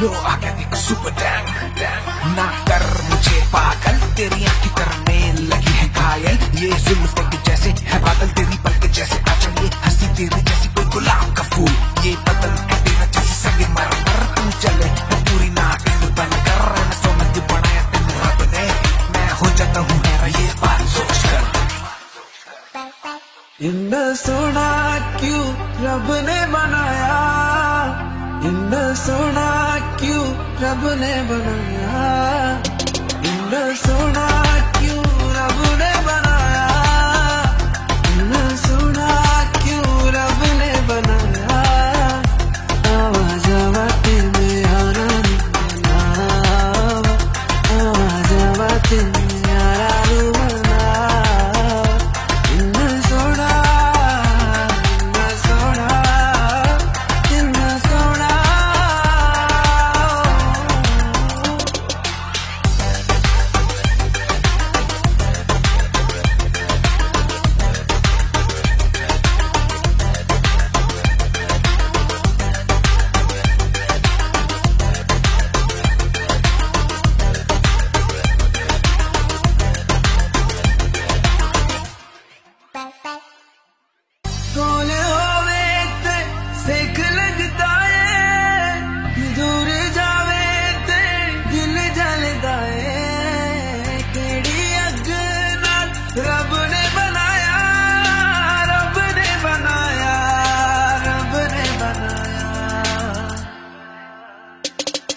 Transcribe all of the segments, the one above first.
लो आके देख super dang ना कर मुझे पागल तेरी आँखें करने लगी है घायल। ये जुल्फे के जैसे है बादल तेरी पल के जैसे आ ये हँसी तेरी जैसी कोई गुलाब का फूल। ये बदल के तेरा जैसे संगे मर मर तू चले पूरी नाक बन कर। समझ बनाया तेरे रब ने। मैं हो जाता हूँ मेरा ये बात सोच कर। इतना सोना क्यों रब ने बनाया इतना सोना क्यों रब ने बनाया? इन्ना सोना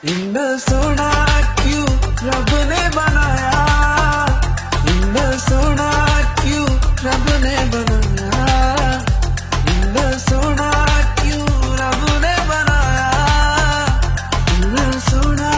इन्ना सोना क्यों रब ने बनाया? इन्ना सोना क्यों रब ने बनाया? इन्ना सोना क्यों रब ने बनाया? इन्ना सोना